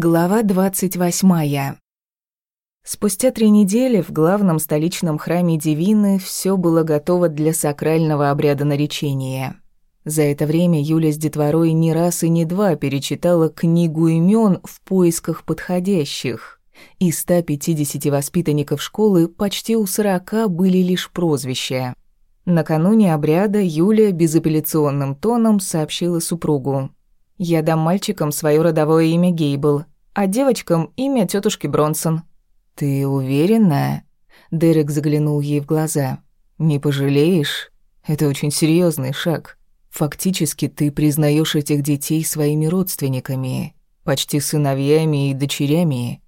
Глава двадцать восьмая. Спустя три недели в главном столичном храме Дивины все было готово для сакрального обряда наречения. За это время Юля с детворой не раз и не два перечитала книгу имен в поисках подходящих. Из 150 воспитанников школы почти у 40 были лишь прозвища. Накануне обряда Юля безапелляционным тоном сообщила супругу. «Я дам мальчикам свое родовое имя Гейбл, а девочкам имя тетушки Бронсон». «Ты уверена?» Дерек заглянул ей в глаза. «Не пожалеешь? Это очень серьезный шаг. Фактически ты признаешь этих детей своими родственниками, почти сыновьями и дочерями».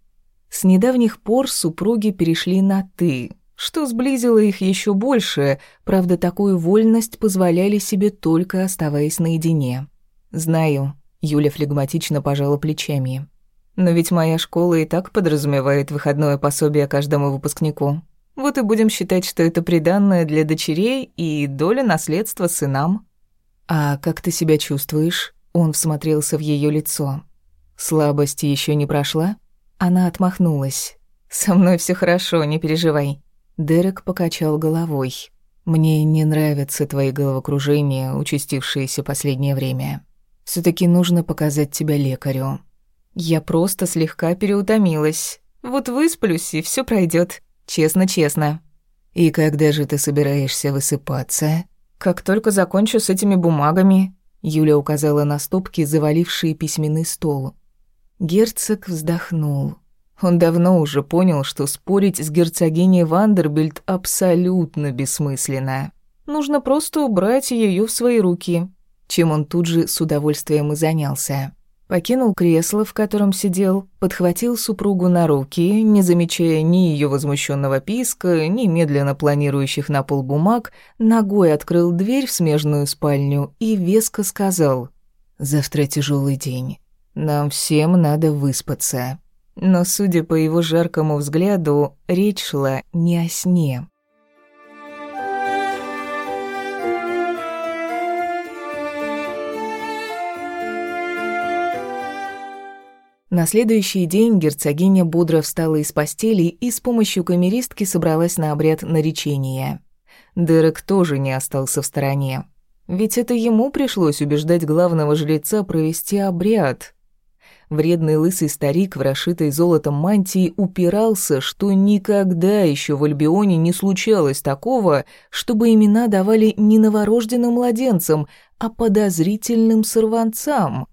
С недавних пор супруги перешли на «ты», что сблизило их еще больше, правда, такую вольность позволяли себе только оставаясь наедине. «Знаю», — Юля флегматично пожала плечами. «Но ведь моя школа и так подразумевает выходное пособие каждому выпускнику. Вот и будем считать, что это приданное для дочерей и доля наследства сынам». «А как ты себя чувствуешь?» Он всмотрелся в ее лицо. «Слабость еще не прошла?» Она отмахнулась. «Со мной все хорошо, не переживай. Дерек покачал головой. «Мне не нравятся твои головокружения, участившиеся последнее время. Все таки нужно показать тебя лекарю». «Я просто слегка переутомилась. Вот высплюсь, и все пройдет. Честно-честно». «И когда же ты собираешься высыпаться?» «Как только закончу с этими бумагами», — Юля указала на стопки, завалившие письменный стол. Герцог вздохнул. Он давно уже понял, что спорить с герцогиней Вандербильд абсолютно бессмысленно. Нужно просто убрать ее в свои руки, чем он тут же с удовольствием и занялся. Покинул кресло, в котором сидел, подхватил супругу на руки, не замечая ни ее возмущенного писка, ни медленно планирующих на пол бумаг, ногой открыл дверь в смежную спальню и веско сказал «Завтра тяжелый день. Нам всем надо выспаться». Но, судя по его жаркому взгляду, речь шла не о сне. На следующий день герцогиня бодро встала из постели и с помощью камеристки собралась на обряд наречения. Дерек тоже не остался в стороне. Ведь это ему пришлось убеждать главного жреца провести обряд, Вредный лысый старик в расшитой золотом мантии упирался, что никогда еще в Альбионе не случалось такого, чтобы имена давали не новорожденным младенцам, а подозрительным сорванцам.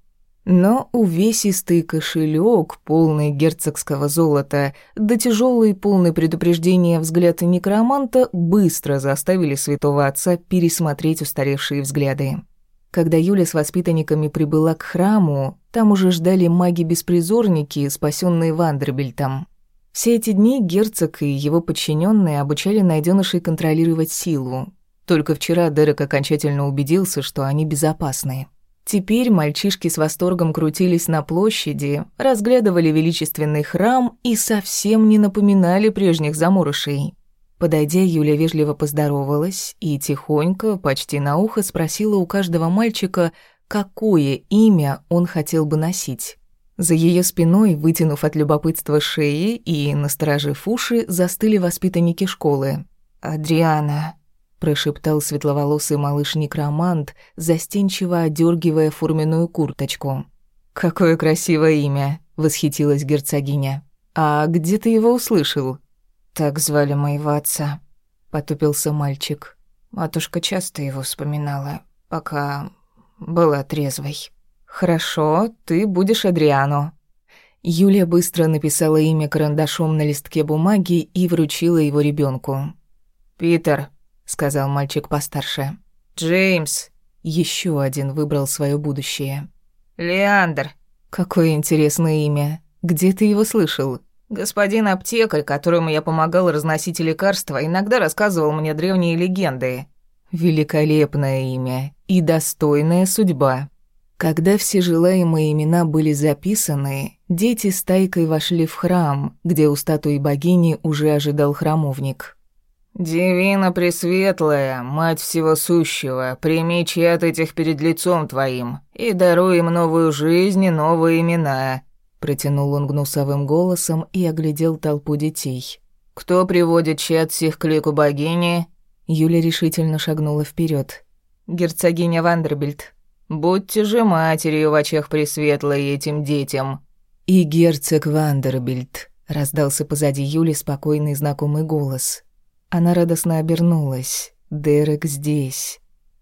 Но увесистый кошелек, полный герцогского золота, да тяжелый, полный предупреждения взгляд некроманта быстро заставили святого отца пересмотреть устаревшие взгляды. Когда Юля с воспитанниками прибыла к храму, там уже ждали маги-беспризорники, спасенные Вандербильтом. Все эти дни герцог и его подчиненные обучали найденышей контролировать силу. Только вчера Дерек окончательно убедился, что они безопасны. Теперь мальчишки с восторгом крутились на площади, разглядывали величественный храм и совсем не напоминали прежних заморышей. Подойдя, Юля вежливо поздоровалась и тихонько, почти на ухо, спросила у каждого мальчика, какое имя он хотел бы носить. За ее спиной, вытянув от любопытства шеи и насторожив уши, застыли воспитанники школы. «Адриана», — прошептал светловолосый малыш-некромант, застенчиво одергивая форменную курточку. «Какое красивое имя», — восхитилась герцогиня. «А где ты его услышал?» «Так звали моего отца», — потупился мальчик. Матушка часто его вспоминала, пока была трезвой. «Хорошо, ты будешь Адриану». Юлия быстро написала имя карандашом на листке бумаги и вручила его ребенку. «Питер», — сказал мальчик постарше. «Джеймс». Еще один выбрал свое будущее. «Леандр». «Какое интересное имя. Где ты его слышал?» Господин аптекарь, которому я помогал разносить лекарства, иногда рассказывал мне древние легенды. Великолепное имя и достойная судьба. Когда все желаемые имена были записаны, дети с тайкой вошли в храм, где у статуи богини уже ожидал храмовник. «Дивина Пресветлая, Мать Всего Сущего, прими чьят этих перед лицом Твоим и даруй им новую жизнь и новые имена», Протянул он гнусавым голосом и оглядел толпу детей. «Кто приводит чад всех к лику богини?» Юля решительно шагнула вперед. «Герцогиня Вандербильд, будьте же матерью в очах пресветлой этим детям». «И герцог Вандербильд», — раздался позади Юли спокойный знакомый голос. Она радостно обернулась. «Дерек здесь».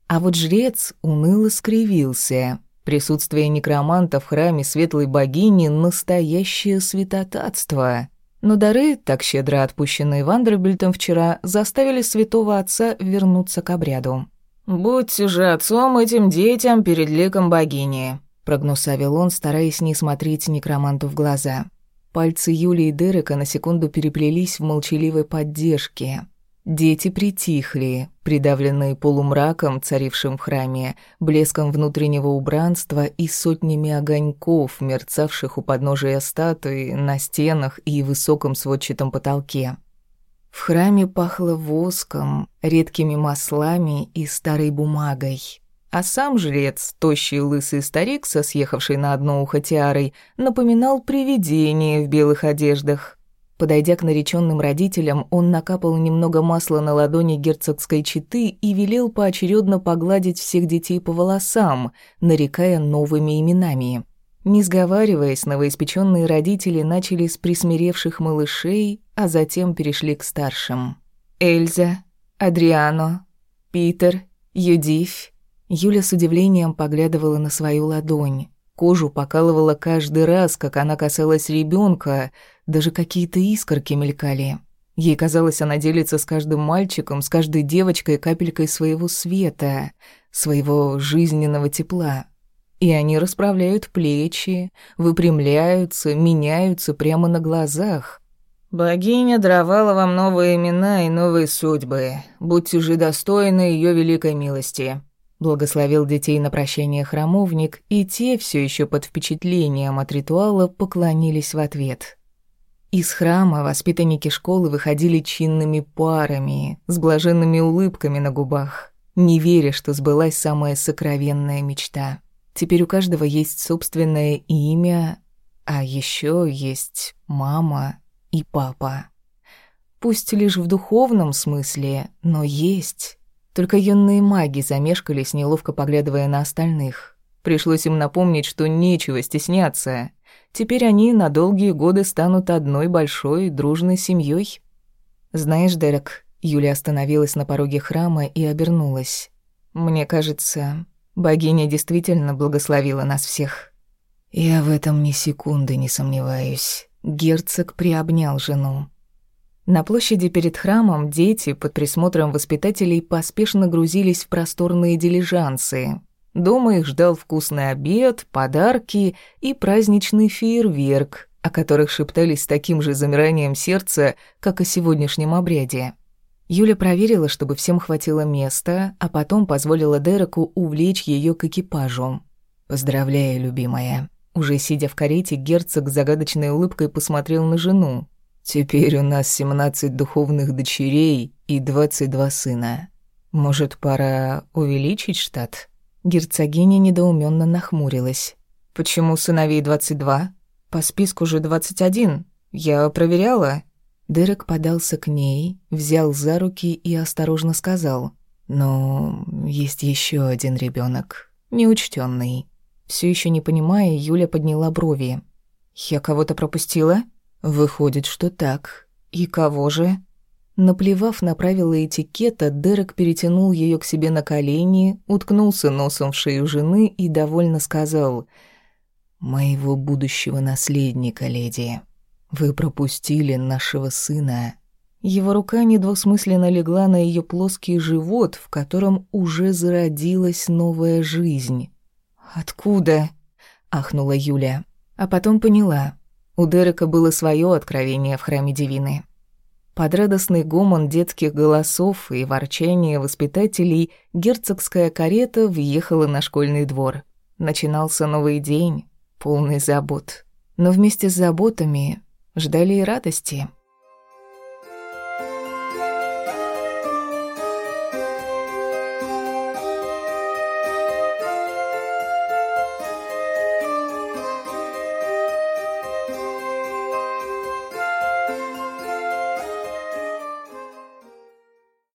А вот жрец уныло скривился. Присутствие некроманта в храме светлой богини — настоящее святотатство. Но дары, так щедро отпущенные Вандербильтом вчера, заставили святого отца вернуться к обряду. «Будьте же отцом этим детям перед ликом богини», — прогнусавил он, стараясь не смотреть некроманту в глаза. Пальцы Юли и Дерека на секунду переплелись в молчаливой поддержке. Дети притихли, придавленные полумраком, царившим в храме, блеском внутреннего убранства и сотнями огоньков, мерцавших у подножия статуи, на стенах и высоком сводчатом потолке. В храме пахло воском, редкими маслами и старой бумагой. А сам жрец, тощий лысый старик со съехавшей на одно ухо тиарой, напоминал привидение в белых одеждах. Подойдя к нареченным родителям, он накапал немного масла на ладони герцогской четы и велел поочередно погладить всех детей по волосам, нарекая новыми именами. Не сговариваясь, новоиспеченные родители начали с присмиревших малышей, а затем перешли к старшим. Эльза, Адриано, Питер, Юдифь. Юля с удивлением поглядывала на свою ладонь. Кожу покалывала каждый раз, как она касалась ребенка, даже какие-то искорки мелькали. Ей казалось, она делится с каждым мальчиком, с каждой девочкой капелькой своего света, своего жизненного тепла. И они расправляют плечи, выпрямляются, меняются прямо на глазах. «Богиня даровала вам новые имена и новые судьбы. Будьте же достойны ее великой милости», Благословил детей на прощание храмовник, и те, все еще под впечатлением от ритуала, поклонились в ответ. Из храма воспитанники школы выходили чинными парами, с блаженными улыбками на губах, не веря, что сбылась самая сокровенная мечта. Теперь у каждого есть собственное имя, а еще есть мама и папа. Пусть лишь в духовном смысле, но есть. Только юные маги замешкались, неловко поглядывая на остальных. Пришлось им напомнить, что нечего стесняться. Теперь они на долгие годы станут одной большой дружной семьей. «Знаешь, Дерек...» Юля остановилась на пороге храма и обернулась. «Мне кажется, богиня действительно благословила нас всех». «Я в этом ни секунды не сомневаюсь». Герцог приобнял жену. На площади перед храмом дети под присмотром воспитателей поспешно грузились в просторные дилижансы. Дома их ждал вкусный обед, подарки и праздничный фейерверк, о которых шептались с таким же замиранием сердца, как о сегодняшнем обряде. Юля проверила, чтобы всем хватило места, а потом позволила Дереку увлечь ее к экипажу. «Поздравляю, любимая». Уже сидя в карете, герцог с загадочной улыбкой посмотрел на жену. Теперь у нас семнадцать духовных дочерей и двадцать два сына. Может, пора увеличить штат?» Герцогиня недоуменно нахмурилась. «Почему сыновей двадцать два? По списку же двадцать один. Я проверяла». Дерек подался к ней, взял за руки и осторожно сказал. «Но есть еще один ребенок, неучтенный. Все еще не понимая, Юля подняла брови. «Я кого-то пропустила?» Выходит, что так. И кого же? Наплевав на правила этикета, Дерек перетянул ее к себе на колени, уткнулся носом в шею жены и довольно сказал «Моего будущего наследника, леди, вы пропустили нашего сына». Его рука недвусмысленно легла на ее плоский живот, в котором уже зародилась новая жизнь. «Откуда?» — ахнула Юля, а потом поняла — у Дерека было свое откровение в храме Дивины. Под радостный гомон детских голосов и ворчание воспитателей герцогская карета въехала на школьный двор. Начинался новый день, полный забот. Но вместе с заботами ждали и радости —